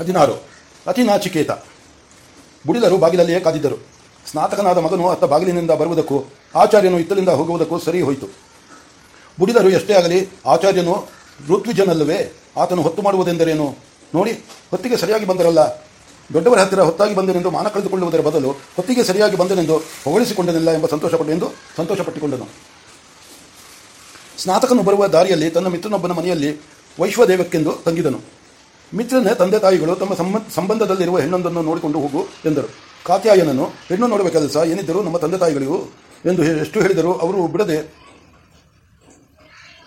ಹದಿನಾರು. ಅತಿನಾಚಿಕೇತ ಬುಡಿದರು, ಬಾಗಿಲಲ್ಲಿಯೇ ಕಾದಿದ್ದರು. ಸ್ನಾತಕನಾದ ಮಗನು ಅತ್ತ ಬಾಗಿಲಿನಿಂದ ಬರುವುದಕ್ಕೂ, ಆಚಾರ್ಯನು ಇತ್ತಲಿಂದ ಹೋಗುವುದಕ್ಕೂ ಸರಿ ಹೋಯಿತು. ಬುಡಿದರು ಎಷ್ಟೇ ಆಗಲಿ, ಆಚಾರ್ಯನು ಋತ್ವಿಜನಲ್ಲವೇ? ಆತನು ಹೊತ್ತು ಮಾಡುವುದೆಂದರೇನು? ನೋಡಿ, ಹೊತ್ತಿಗೆ ಸರಿಯಾಗಿ ಬಂದರಲ್ಲ. ದೊಡ್ಡವರ ಹತ್ತಿರ ಹೊತ್ತಾಗಿ ಬಂದನೆಂದು ಮಾನ ಕಳೆದುಕೊಳ್ಳುವುದರ ಬದಲು ಹೊತ್ತಿಗೆ ಸರಿಯಾಗಿ ಬಂದನೆಂದು ಹೊಗಳಿಸಿಕೊಂಡನಿಲ್ಲ ಎಂಬ ಸಂತೋಷಪಟ್ಟೆಂದು ಸಂತೋಷಪಟ್ಟುಕೊಂಡನು. ಸ್ನಾತಕನು ಬರುವ ದಾರಿಯಲ್ಲಿ ತನ್ನ ಮಿತ್ರನೊಬ್ಬನ ಮನೆಯಲ್ಲಿ ವೈಶ್ವದೇವಕ್ಕೆಂದು ತಂಗಿದನು. ಮಿತ್ರನ ತಂದೆ ತಾಯಿಗಳು ತಮ್ಮ ಸಂಬ ಸಂಬಂಧದಲ್ಲಿರುವ ಹೆಣ್ಣೊಂದನ್ನು ನೋಡಿಕೊಂಡು ಹೋಗು ಎಂದರು. ಕಾತ್ಯಾಯನನು ಹೆಣ್ಣು ನೋಡುವ ಕೆಲಸ ಏನಿದ್ದರೂ ನಮ್ಮ ತಂದೆ ತಾಯಿಗಳಿಗೂ ಎಂದು ಎಷ್ಟು ಹೇಳಿದರು ಅವರು ಬಿಡದೆ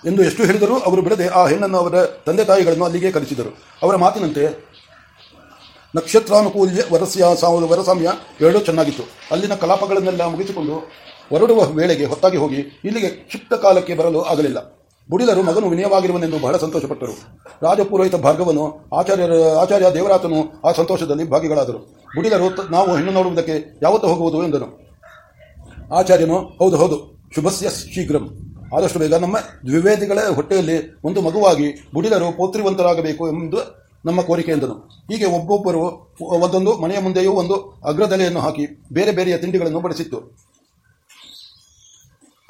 ಎಂದು ಎಷ್ಟು ಹೇಳಿದರೂ ಅವರು ಬಿಡದೆ ಆ ಹೆಣ್ಣನ್ನು ಅವರ ತಂದೆ ತಾಯಿಗಳನ್ನು ಅಲ್ಲಿಗೆ ಕರೆಸಿದರು. ಅವರ ಮಾತಿನಂತೆ ನಕ್ಷತ್ರಾನುಕೂಲ್ಯ ವರಸ್ಯ ವರಸಾಮ್ಯ ಎರಡೂ ಚೆನ್ನಾಗಿತ್ತು. ಅಲ್ಲಿನ ಕಲಾಪಗಳನ್ನೆಲ್ಲ ಮುಗಿಸಿಕೊಂಡು ಹೊರಡುವ ವೇಳೆಗೆ ಹೊತ್ತಾಗಿ ಹೋಗಿ ಇಲ್ಲಿಗೆ ಕ್ಷಿಪ್ತ ಕಾಲಕ್ಕೆ ಬರಲು ಆಗಲಿಲ್ಲ. ಬುಡಿದರು ಮಗನು ವಿನಯವಾಗಿರುವನೆಂದು ಬಹಳ ಸಂತೋಷಪಟ್ಟರು. ರಾಜಪುರೋಹಿತ ಭಾರ್ಗವನು ಆಚಾರ್ಯ ಆಚಾರ್ಯ ದೇವರಾತನು ಆ ಸಂತೋಷದಲ್ಲಿ ಭಾಗಿಗಳಾದರು. ಬುಡಿದರು ನಾವು ಹೆಣ್ಣು ನೋಡುವುದಕ್ಕೆ ಯಾವತ್ತು ಹೋಗುವುದು ಎಂದನು. ಆಚಾರ್ಯನು, ಹೌದು ಹೌದು, ಶುಭಸ್ಯ ಶೀಘ್ರಂ. ಆದಷ್ಟು ಬೇಗ ನಮ್ಮ ದ್ವಿವೇದಿಗಳ ಹೊಟ್ಟೆಯಲ್ಲಿ ಒಂದು ಮಗುವಾಗಿ ಬುಡಿದರು ಪೌತ್ರಿವಂತರಾಗಬೇಕು ಎಂದು ನಮ್ಮ ಕೋರಿಕೆ ಎಂದನು. ಹೀಗೆ ಒಬ್ಬೊಬ್ಬರು, ಒಂದೊಂದು ಮನೆಯ ಮುಂದೆಯೂ ಒಂದು ಅಗ್ರದಲೆಯನ್ನು ಹಾಕಿ ಬೇರೆ ಬೇರೆಯ ತಿಂಡಿಗಳನ್ನು ಬಡಿಸಿತ್ತು.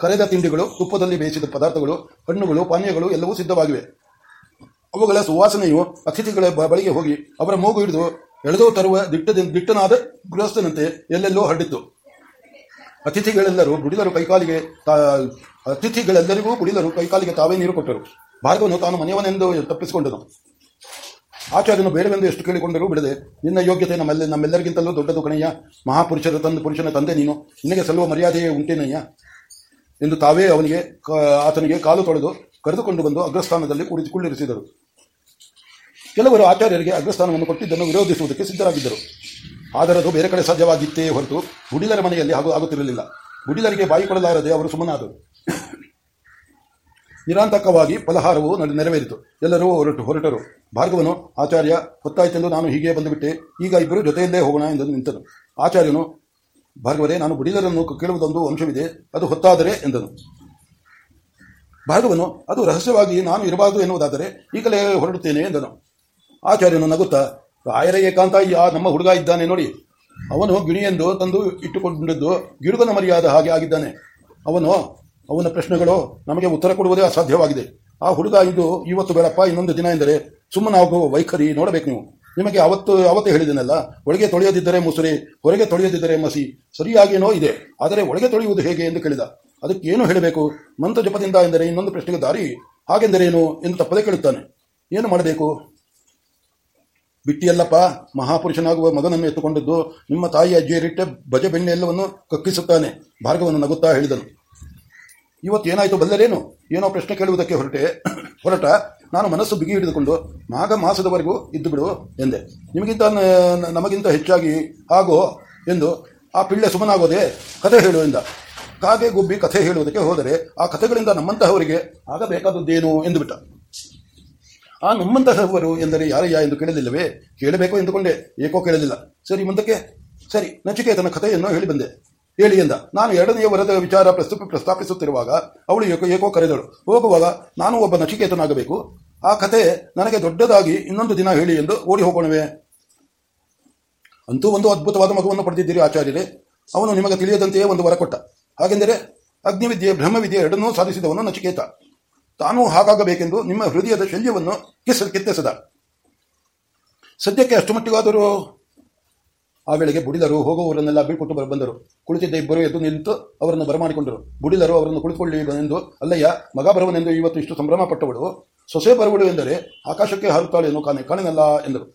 ಕರೆದ ತಿಂಡಿಗಳು, ತುಪ್ಪದಲ್ಲಿ ಬೇಯಿಸಿದ ಪದಾರ್ಥಗಳು, ಹಣ್ಣುಗಳು, ಪಾನೀಯಗಳು ಎಲ್ಲವೂ ಸಿದ್ಧವಾಗಿವೆ. ಅವುಗಳ ಸುವಾಸನೆಯು ಅತಿಥಿಗಳ ಬಳಿಗೆ ಹೋಗಿ ಅವರ ಮೂಗು ಹಿಡಿದು ಎಳೆದು ತರುವ ದಿಟ್ಟದಿಂದ ದಿಟ್ಟನಾದ ಗೃಹಸ್ಥನಂತೆ ಎಲ್ಲೆಲ್ಲೋ ಹರಡಿತ್ತು. ಅತಿಥಿಗಳೆಲ್ಲರೂ ಬುಡಿದರು ಕೈಕಾಲಿಗೆ ಅತಿಥಿಗಳೆಲ್ಲರಿಗೂ ಬುಡಿದರು ಕೈಕಾಲಿಗೆ ತಾವೇ ನೀರು ಕೊಟ್ಟರು. ಭಾರ್ಗವನು ತಾನು ಮನೆಯವನೆಂದು ತಪ್ಪಿಸಿಕೊಂಡನು. ಆಚಾರ್ಯನು ಬೇಡವೆಂದು ಎಷ್ಟು ಕೇಳಿಕೊಂಡರೂ ಬಿಡದೆ, ನಿನ್ನ ಯೋಗ್ಯತೆ ನಮ್ಮೆಲ್ಲ, ನಮ್ಮೆಲ್ಲರಿಗಿಂತಲೂ ದೊಡ್ಡದು ಕಣಯ್ಯ. ಮಹಾಪುರುಷರ ತಂದು, ಪುರುಷನ ತಂದೆ ನೀನು. ನಿನಗೆ ಸಲ್ಲುವ ಮರ್ಯಾದೆಯೇ ಉಂಟೇನಯ್ಯ. ಎಂದು ತಾವೇ ಅವನಿಗೆ ಆತನಿಗೆ ಕಾಲು ತೊಳೆದು ಕರೆದುಕೊಂಡು ಬಂದು ಅಗ್ರಸ್ಥಾನದಲ್ಲಿ ಕುಳ್ಳಿರಿಸಿದರು. ಕೆಲವರು ಆಚಾರ್ಯರಿಗೆ ಅಗ್ರಸ್ಥಾನವನ್ನು ಕೊಟ್ಟಿದ್ದನ್ನು ವಿರೋಧಿಸುವುದಕ್ಕೆ ಸಿದ್ಧರಾಗಿದ್ದರು. ಆದರೆ ಅದು ಬೇರೆ ಕಡೆ ಸಾಧ್ಯವಾಗಿತ್ತೇ ಹೊರತು ಗುಡಿಲರ ಮನೆಯಲ್ಲಿ ಹಾಗೂ ಆಗುತ್ತಿರಲಿಲ್ಲ. ಗುಡಿಲರಿಗೆ ಬಾಯಿ ಕೊಡಲಾರದೆ ಅವರು ಸುಮ್ಮನಾದರು. ನಿರಾಂತಕವಾಗಿ ಫಲಹಾರವು ನೆರವೇರಿತು. ಎಲ್ಲರೂ ಹೊರಟು, ಹೊರಟರು. ಭಾರ್ಗವನು, ಆಚಾರ್ಯ, ಹೊತ್ತಾಯ್ತೆಂದು ನಾನು ಹೀಗೆ ಬಂದುಬಿಟ್ಟೆ. ಈಗ ಇಬ್ಬರು ಜೊತೆಯಲ್ಲೇ ಹೋಗೋಣ ಎಂದು ನಿಂತನು. ಆಚಾರ್ಯನು ಭಾರ್ಗವರೇ ನಾನು ಬುಡಿಲರನ್ನು ಕೇಳುವುದೊಂದು ಅಂಶವಿದೆ, ಅದು ಹೊತ್ತಾದರೆ ಎಂದನು. ಭಾರ್ಗವನು ಅದು ರಹಸ್ಯವಾಗಿ ನಾನು ಇರಬಾರದು ಎನ್ನುವುದಾದರೆ ಈಗಲೇ ಹೊರಡುತ್ತೇನೆ ಎಂದನು. ಆಚಾರ್ಯನು ನಗುತ್ತಾ, ರಾಯರ ಏಕಾಂತ ಯಾ ನಮ್ಮ ಹುಡುಗ ಇದ್ದಾನೆ ನೋಡಿ. ಅವನು ಗಿಣಿಯೆಂದು ತಂದು ಇಟ್ಟುಕೊಂಡಿದ್ದು ಗಿಡುಗನ ಮರಿಯಾದ ಹಾಗೆ ಆಗಿದ್ದಾನೆ. ಅವನು, ಅವನ ಪ್ರಶ್ನೆಗಳು ನಮಗೆ ಉತ್ತರ ಕೊಡುವುದೇ ಅಸಾಧ್ಯವಾಗಿದೆ. ಆ ಹುಡುಗ ಇದು ಇವತ್ತು ಬೇಡಪ್ಪ, ಇನ್ನೊಂದು ದಿನ ಎಂದರೆ ಸುಮ್ಮನಾಗುವ ವೈಖರಿ ನೋಡಬೇಕು ನೀವು. ನಿಮಗೆ ಅವತ್ತು, ಅವತ್ತೇ ಹೇಳಿದನಲ್ಲ, ಒಳಗೆ ತೊಳೆಯದಿದ್ದರೆ ಮುಸುರೆ, ಹೊರಗೆ ತೊಳೆಯದಿದ್ದರೆ ಮಸಿ, ಸರಿಯಾಗೇನೋ ಇದೆ, ಆದರೆ ಒಳಗೆ ತೊಳೆಯುವುದು ಹೇಗೆ ಎಂದು ಕೇಳಿದ. ಅದಕ್ಕೆ ಏನು ಹೇಳಬೇಕು? ಮಂತ್ರ ಜಪದಿಂದ ಎಂದರೆ ಇನ್ನೊಂದು ಪ್ರಶ್ನೆಗೆ ದಾರಿ, ಹಾಗೆಂದರೇನು ಎಂದು ತಪ್ಪದೇ ಕೇಳುತ್ತಾನೆ. ಏನು ಮಾಡಬೇಕು? ಬಿಟ್ಟಿಯಲ್ಲಪ್ಪ, ಮಹಾಪುರುಷನಾಗುವ ಮಗನನ್ನು ಎತ್ತುಕೊಂಡಿದ್ದು ನಿಮ್ಮ ತಾಯಿ ಅಜ್ಜಿಯರಿಟ್ಟ ಭಜ ಬೆಣ್ಣೆ ಎಲ್ಲವನ್ನು ಕಕ್ಕಿಸುತ್ತಾನೆ, ಭಾರ್ಗವನ್ನು ನಗುತ್ತಾ ಹೇಳಿದನು. ಇವತ್ತೇನಾಯಿತು ಬಲ್ಲರೇನು? ಏನೋ ಪ್ರಶ್ನೆ ಕೇಳುವುದಕ್ಕೆ ಹೊರಟೆ. ಹೊರಟ ನಾನು ಮನಸ್ಸು ಬಿಗಿ ಹಿಡಿದುಕೊಂಡು ಮಾಘ ಮಾಸದವರೆಗೂ ಇದ್ದು ಬಿಡು ಎಂದೆ. ನಿಮಗಿಂತ ನಮಗಿಂತ ಹೆಚ್ಚಾಗಿ ಆಗೋ ಎಂದು ಆ ಪಿಳ್ಳೆ ಸುಮ್ಮನಾಗೋದೇ ಕಥೆ ಹೇಳು ಎಂದ. ಕಾಗೆ ಗುಬ್ಬಿ ಕಥೆ ಹೇಳುವುದಕ್ಕೆ ಹೋದರೆ ಆ ಕಥೆಗಳಿಂದ ನಮ್ಮಂತಹವರಿಗೆ ಆಗಬೇಕಾದದ್ದೇನು ಎಂದು ಬಿಟ್ಟ ಆ ನಮ್ಮಂತಹವರು ಎಂದರೆ ಯಾರಯ್ಯ ಎಂದು ಕೇಳಲಿಲ್ಲವೇ? ಕೇಳಬೇಕು ಎಂದುಕೊಂಡೆ. ಏಕೋ ಕೇಳಲಿಲ್ಲ. ಸರಿ, ಮುಂದಕ್ಕೆ? ಸರಿ, ನಚಿಕೇತನ ಕಥೆಯನ್ನು ಹೇಳಿ ಬಂದೆ. ಹೇಳಿ ಎಂದ ನಾನು ಎರಡನೆಯ ವರದ ವಿಚಾರ ಪ್ರಸ್ತುತ ಪ್ರಸ್ತಾಪಿಸುತ್ತಿರುವಾಗ ಅವಳು ಏಕೋ ಕರೆದಳು. ಹೋಗುವಾಗ ನಾನು ಒಬ್ಬ ನಚಿಕೇತನಾಗಬೇಕು ಆ ಕಥೆ ನನಗೆ ದೊಡ್ಡದಾಗಿ ಇನ್ನೊಂದು ದಿನ ಹೇಳಿ ಎಂದು ಓಡಿ ಹೋಗೋಣವೇ. ಅಂತೂ ಒಂದು ಅದ್ಭುತವಾದ ಮಗುವನ್ನು ಪಡೆದಿದ್ದೀರಿ ಆಚಾರ್ಯರೇ. ಅವನು ನಿಮಗೆ ತಿಳಿಯದಂತೆಯೇ ಒಂದು ವರ ಕೊಟ್ಟ. ಹಾಗೆಂದರೆ ಅಗ್ನಿವಿದ್ಯೆ, ಬ್ರಹ್ಮವಿದ್ಯೆ ಎರಡನ್ನೂ ಸಾಧಿಸಿದವನು ನಚಿಕೇತ ತಾನೂ ಹಾಗಾಗಬೇಕೆಂದು ನಿಮ್ಮ ಹೃದಯದ ಶಲ್ಯವನ್ನು ಕಿಸ್ ಕಿತ್ತೆಸದ. ಸದ್ಯಕ್ಕೆ ಅಷ್ಟು ಮಟ್ಟಿಗಾದರೂ ಆ ವೇಳೆಗೆ ಬುಡಿದರು ಹೋಗುವವರನ್ನೆಲ್ಲ ಬೀಳ್ಕೊಟ್ಟು ಬಂದರು. ಕುಳಿತಿದ್ದ ಇಬ್ಬರು ಎದ್ದು ನಿಂತು ಅವರನ್ನು ಬರಮಾಡಿಕೊಂಡರು. ಬುಡಿಲರು ಅವರನ್ನು ಕುಳಿತುಕೊಳ್ಳಿ ಎಂದು ಅಲ್ಲಯ್ಯ, ಮಗ ಬರುವನೆಂದು ಇವತ್ತು ಇಷ್ಟು ಸಂಭ್ರಮ ಪಟ್ಟವಳು ಸೊಸೆ ಬರುವಳು ಎಂದರೆ ಆಕಾಶಕ್ಕೆ ಹಾರುತ್ತಾಳೇನು ಕಾಣೆ ಕಾಣೆನಲ್ಲ ಎಂದರು.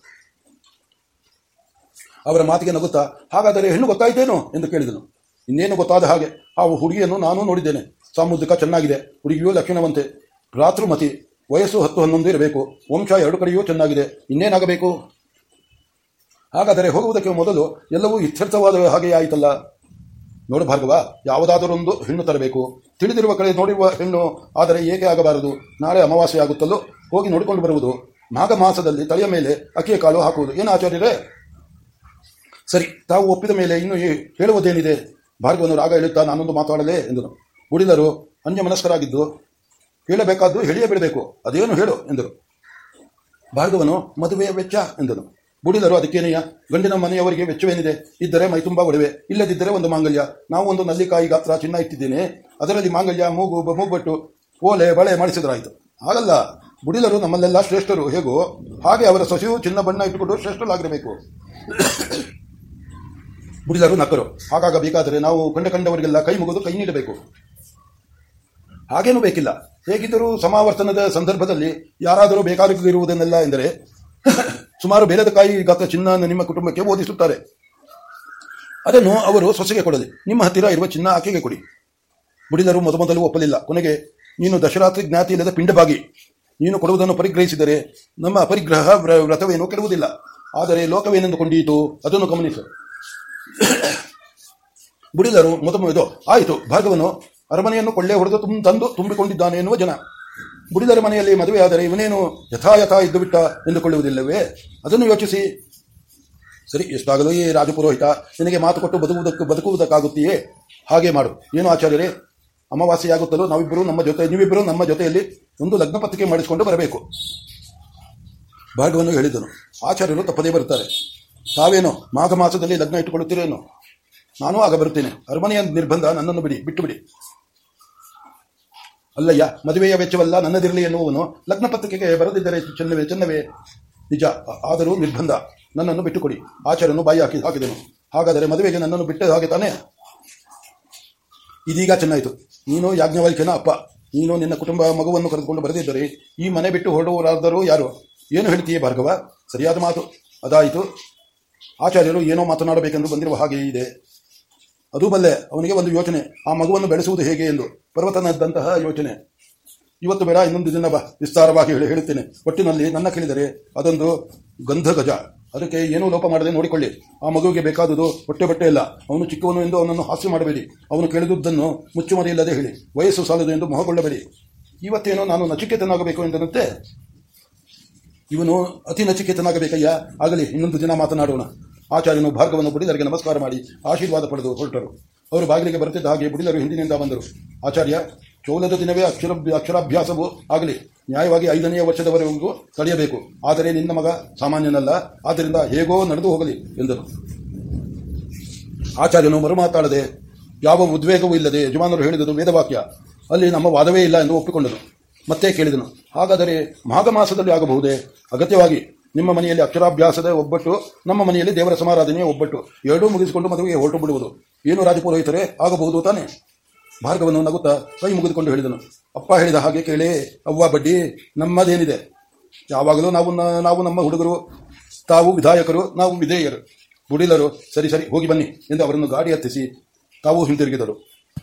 ಅವರ ಮಾತಿಗೆ ನಗುತ್ತಾ, ಹಾಗಾದರೆ ಹೆಣ್ಣು ಗೊತ್ತಾಯ್ತೇನೋ ಎಂದು ಕೇಳಿದನು. ಇನ್ನೇನು ಗೊತ್ತಾದ ಹಾಗೆ, ಆ ಹುಡುಗಿಯನ್ನು ನಾನು ನೋಡಿದ್ದೇನೆ. ಸಾಮುದ್ರಿಕ ಚೆನ್ನಾಗಿದೆ, ಹುಡುಗಿಯೂ ಲಕ್ಷಣವಂತೆ. ಮತಿ ವಯಸ್ಸು ಹತ್ತು ಹನ್ನೊಂದು ಇರಬೇಕು. ವಂಶ ಎರಡು ಕಡೆಯೂ ಚೆನ್ನಾಗಿದೆ. ಇನ್ನೇನಾಗಬೇಕು? ಹಾಗಾದರೆ ಹೋಗುವುದಕ್ಕೆ ಮೊದಲು ಎಲ್ಲವೂ ಇತ್ಯರ್ಥವಾದ ಹಾಗೆ ಆಯಿತಲ್ಲ? ನೋಡು ಭಾರ್ಗವ, ಯಾವುದಾದರೊಂದು ಹೆಣ್ಣು ತರಬೇಕು. ತಿಳಿದಿರುವ ಕಡೆ ನೋಡಿರುವ ಹೆಣ್ಣು ಆದರೆ ಏಕೆ ಆಗಬಾರದು? ನಾಳೆ ಅಮಾವಾಸ್ಯೆ ಆಗುತ್ತಲ್ಲೋ? ಹೋಗಿ ನೋಡಿಕೊಂಡು ಬರುವುದು. ಮಾಘ ಮಾಸದಲ್ಲಿ ತಲೆಯ ಮೇಲೆ ಅಕ್ಕಿಯ ಕಾಳು ಹಾಕುವುದು. ಏನು ಆಚಾರ್ಯರೇ? ಸರಿ, ತಾವು ಒಪ್ಪಿದ ಮೇಲೆ ಇನ್ನು ಹೇಳುವುದೇನಿದೆ? ಭಾರ್ಗವನು ರಾಗ ಹೇಳುತ್ತಾ ನಾನೊಂದು ಮಾತಾಡಲೇ ಎಂದನು. ಉಳಿದರು ಅನ್ಯಮನಸ್ಕರಾಗಿದ್ದು, ಹೇಳಬೇಕಾದ್ದು ಹೇಳಿಯೇ ಬಿಡಬೇಕು. ಅದೇನು ಹೇಳು ಎಂದರು. ಭಾರ್ಗವನು, ಮದುವೆಯ ವೆಚ್ಚ ಎಂದನು. ಬುಡಿದರು ಅದಕ್ಕೇನೆಯ ಗಂಡಿನ ಮನೆಯವರಿಗೆ ವೆಚ್ಚವೇನಿದೆ? ಇದ್ದರೆ ಮೈ ತುಂಬಾ ಒಡವೆ. ಇಲ್ಲದಿದ್ದರೆ ಒಂದು ಮಾಂಗಲ್ಯ. ನಾವು ಒಂದು ನಲ್ಲಿಕಾಯಿ ಗಾತ್ರ ಚಿನ್ನ ಇಟ್ಟಿದ್ದೇನೆ. ಅದರಲ್ಲಿ ಮಾಂಗಲ್ಯ, ಮೂಗು ಮೂಗ್ಬಟ್ಟು ಓಲೆ, ಬಳೆ ಮಾಡಿಸಿದ್ರಾಯಿತು. ಹಾಗಲ್ಲ. ಬುಡಿಲರು ನಮ್ಮಲ್ಲೆಲ್ಲ ಶ್ರೇಷ್ಠರು. ಹೇಗೋ? ಹಾಗೆ ಅವರ ಸೊಸೆಯು ಚಿನ್ನ ಬಣ್ಣ ಇಟ್ಟುಕೊಂಡು ಶ್ರೇಷ್ಠರಾಗಿರಬೇಕು ಬುಡಿಲರು ನಕ್ಕರು. ಹಾಗಾಗಬೇಕಾದರೆ ನಾವು ಕಂಡ ಕಂಡವರಿಗೆಲ್ಲ ಕೈ ಮುಗಿದು ಕೈ ನೀಡಬೇಕು. ಹಾಗೇನೂ ಬೇಕಿಲ್ಲ. ಹೇಗಿದ್ದರೂ ಸಮಾವರ್ತನದ ಸಂದರ್ಭದಲ್ಲಿ ಯಾರಾದರೂ ಬೇಕಾಗಿರುವುದನ್ನೆಲ್ಲ ಎಂದರೆ ಸುಮಾರು ಬೇಲದ ಕಾಯಿ ಗಾತ್ರ ಚಿನ್ನ ನಿಮ್ಮ ಕುಟುಂಬಕ್ಕೆ ಓದಿಸುತ್ತಾರೆ. ಅದನ್ನು ಅವರು ಸೊಸೆಗೆ ಕೊಡದೆ, ನಿಮ್ಮ ಹತ್ತಿರ ಇರುವ ಚಿನ್ನ ಆಕೆಗೆ ಕೊಡಿ. ಬುಡಿದರು ಮೊದಮೊದಲು ಒಪ್ಪಲಿಲ್ಲ. ಕೊನೆಗೆ, ನೀನು ದಶರಾತ್ರಿ ಜ್ಞಾತಿ ಇಲ್ಲದ ಪಿಂಡಭಾಗಿ. ನೀನು ಕೊಡುವುದನ್ನು ಪರಿಗ್ರಹಿಸಿದರೆ ನಮ್ಮ ಪರಿಗ್ರಹ ವ್ರ- ವ್ರತವೇನೂ ಕೆಡುವುದಿಲ್ಲ. ಆದರೆ ಲೋಕವೇನೆಂದು ಕೊಂಡೀತು ಅದನ್ನು ಗಮನಿಸು. ಬುಡಿದರು ಮೊದಮೊದಲು ಆಯಿತು. ಭಾಗವನ್ನು ಅರಮನೆಯನ್ನು ಕೊಳ್ಳೆ ಹೊಡೆದು ತುಂಬ ತಂದು ತುಂಬಿಕೊಂಡಿದ್ದಾನೆ ಎನ್ನುವ ಜನ. ಬುಡಿದರ ಮನೆಯಲ್ಲಿ ಮದುವೆಯಾದರೆ ಇವನೇನು ಯಥಾಯಥ ಇದ್ದು ಬಿಟ್ಟ ಎಂದುಕೊಳ್ಳುವುದಿಲ್ಲವೇ? ಅದನ್ನು ಯೋಚಿಸಿ. ಸರಿ, ಎಷ್ಟಾಗಲೂ ಈ ರಾಜಪುರೋಹಿತ ನಿನಗೆ ಮಾತು ಕೊಟ್ಟು ಬದುಕುವುದಕ್ಕೆ ಬದುಕುವುದಕ್ಕಾಗುತ್ತೀಯೇ? ಹಾಗೆ ಮಾಡು. ಏನು ಆಚಾರ್ಯರೇ? ಅಮಾವಾಸ್ಯೆಯಾಗುತ್ತಲೂ ನಾವಿಬ್ಬರು ನಮ್ಮ ಜೊತೆ ನೀವಿಬ್ಬರು ನಮ್ಮ ಜೊತೆಯಲ್ಲಿ ಒಂದು ಲಗ್ನ ಪತ್ರಿಕೆ ಮಾಡಿಸಿಕೊಂಡು ಬರಬೇಕು. ಭಾಗವನ್ನು ಹೇಳಿದನು. ಆಚಾರ್ಯರು ತಪ್ಪದೇ ಬರುತ್ತಾರೆ. ತಾವೇನೋ ಮಾಘ ಮಾಸದಲ್ಲಿ ಲಗ್ನ ಇಟ್ಟುಕೊಳ್ಳುತ್ತೀರೇನೋ? ನಾನು ಆಗ ಬರುತ್ತೇನೆ. ಅರಮನೆಯ ನಿರ್ಬಂಧ ನನ್ನನ್ನು ಬಿಡಿ ಬಿಟ್ಟು ಬಿಡಿ ಅಲ್ಲಯ್ಯ, ಮದುವೆಯ ವೆಚ್ಚವಲ್ಲ, ನನ್ನದಿರಲಿ ಎನ್ನುವನು ಲಗ್ನ ಪತ್ರಿಕೆಗೆ ಬರದಿದ್ದರೆ ಚೆನ್ನವೇ ಚೆನ್ನವೇ. ನಿಜ, ಆದರೂ ನಿರ್ಬಂಧ. ನನ್ನನ್ನು ಬಿಟ್ಟುಕೊಡಿ. ಆಚಾರ್ಯನು ಬಾಯಿ ಹಾಕಿ ಹಾಕಿದನು. ಹಾಗಾದರೆ ಮದುವೆಗೆ ನನ್ನನ್ನು ಬಿಟ್ಟ ಹಾಗೆ ತಾನೇ? ಇದೀಗ ಚೆನ್ನಾಯಿತು. ನೀನು ಯಾಜ್ಞವಾಲ್ಕಿನ ಅಪ್ಪ. ನೀನು ನಿನ್ನ ಕುಟುಂಬ ಮಗುವನ್ನು ಕರೆದುಕೊಂಡು ಬರೆದಿದ್ದರೆ ಈ ಮನೆ ಬಿಟ್ಟು ಹೊರಡುವರಾದರೂ ಯಾರು? ಏನು ಹೇಳ್ತೀಯೇ ಭಾರ್ಗವ? ಸರಿಯಾದ ಮಾತು. ಅದಾಯಿತು. ಆಚಾರ್ಯರು ಏನೋ ಮಾತನಾಡಬೇಕೆಂದು ಬಂದಿರುವ ಹಾಗೆ ಇದೆ. ಅದು ಬಲ್ಲೆ ಅವನಿಗೆ ಒಂದು ಯೋಚನೆ. ಆ ಮಗುವನ್ನು ಬೆಳೆಸುವುದು ಹೇಗೆ ಎಂದು. ಪರ್ವತನದ್ದಂತಹ ಯೋಚನೆ. ಇವತ್ತು ಬೇಡ, ಇನ್ನೊಂದು ದಿನ ಬಾ. ವಿಸ್ತಾರವಾಗಿ ಹೇಳಿ, ಹೇಳುತ್ತೇನೆ. ಒಟ್ಟಿನಲ್ಲಿ ನನ್ನ ಕೇಳಿದರೆ ಅದೊಂದು ಗಂಧ ಗಜ ಅದಕ್ಕೆ ಏನೂ ಲೋಪ ಮಾಡದೆ ನೋಡಿಕೊಳ್ಳಿ. ಆ ಮಗುವಿಗೆ ಬೇಕಾದುದು ಹೊಟ್ಟೆ ಬಟ್ಟೆ ಇಲ್ಲ. ಅವನು ಚಿಕ್ಕವನು ಎಂದು ಅವನನ್ನು ಹಾಸ್ಯ ಮಾಡಬೇಡಿ. ಅವನು ಕೇಳಿದುದನ್ನು ಮುಚ್ಚುಮರೆಯಿಲ್ಲದೆ ಹೇಳಿ. ವಯಸ್ಸು ಸಾಲದು ಎಂದು ಮೊಹಗೊಳ್ಳಬೇಡಿ. ಇವತ್ತೇನೋ ನಾನು ನಚಿಕೇತನಾಗಬೇಕು ಎಂದನಂತೆ? ಇವನು ಅತಿ ನಚಿಕೇತನಾಗಬೇಕಯ್ಯ. ಆಗಲಿ, ಇನ್ನೊಂದು ದಿನ ಮಾತನಾಡೋಣ. ಆಚಾರ್ಯನು ಭಾರ್ಗವನ್ನು ಬುಡಿಲರಿಗೆ ನಮಸ್ಕಾರ ಮಾಡಿ ಆಶೀರ್ವಾದ ಪಡೆದು ಹೊರಟರು. ಅವರು ಬಾಗಿಲಿಗೆ ಬರುತ್ತಿದ್ದ ಹಾಗೆ ಬುಡಿಲರು ಹಿಂದಿನಿಂದ ಬಂದರು. ಆಚಾರ್ಯ, ಚೋಲದ ದಿನವೇ ಅಕ್ಷರ ಅಕ್ಷರಾಭ್ಯಾಸವೂ ಆಗಲಿ. ನ್ಯಾಯವಾಗಿ ಐದನೆಯ ವರ್ಷದವರೆಗೂ ಕಳೆಯಬೇಕು. ಆದರೆ ನಿನ್ನ ಮಗ ಸಾಮಾನ್ಯನಲ್ಲ. ಆದ್ದರಿಂದ ಹೇಗೋ ನಡೆದು ಹೋಗಲಿ ಎಂದರು. ಆಚಾರ್ಯನು ಮರುಮಾತಾಡದೆ ಯಾವ ಉದ್ವೇಗವೂ ಇಲ್ಲದೆ ಯಜಮಾನರು ಹೇಳಿದರು ವೇದವಾಕ್ಯ. ಅಲ್ಲಿ ನಮ್ಮ ವಾದವೇ ಇಲ್ಲ ಎಂದು ಒಪ್ಪಿಕೊಂಡನು. ಮತ್ತೆ ಕೇಳಿದನು, ಹಾಗಾದರೆ ಮಾಘ ಮಾಸದಲ್ಲಿ ಆಗಬಹುದೇ? ಅಗತ್ಯವಾಗಿ. ನಿಮ್ಮ ಮನೆಯಲ್ಲಿ ಅಕ್ಷರಾಭ್ಯಾಸದ ಒಬ್ಬಟ್ಟು, ನಮ್ಮ ಮನೆಯಲ್ಲಿ ದೇವರ ಸಮಾರಾಧನೆಯ ಒಬ್ಬಟ್ಟು. ಎರಡೂ ಮುಗಿಸಿಕೊಂಡು ಮದುವೆಗೆ ಹೊರಟು ಬಿಡುವುದು. ಏನು ರಾಜಪುರೋಹಿತರೇ ಆಗಬಹುದು ತಾನೆ? ಭಾರ್ಗವನ್ನು ನಗುತ್ತಾ ಕೈ ಮುಗಿದುಕೊಂಡು ಹೇಳಿದನು. ಅಪ್ಪ ಹೇಳಿದ ಹಾಗೆ ಕೇಳಿ, ಅವ್ವ ಬಡ್ಡಿ, ನಮ್ಮದೇನಿದೆ? ಯಾವಾಗಲೂ ನಾವು ನಾವು ನಮ್ಮ ಹುಡುಗರು, ತಾವು ವಿಧಾಯಕರು, ನಾವು ವಿಧೇಯರು. ಗುಡಿಲರು ಸರಿ ಸರಿ, ಹೋಗಿ ಬನ್ನಿ ಎಂದು ಅವರನ್ನು ಗಾಡಿ ಹತ್ತಿಸಿ ತಾವು ಹಿಂತಿರುಗಿದರು.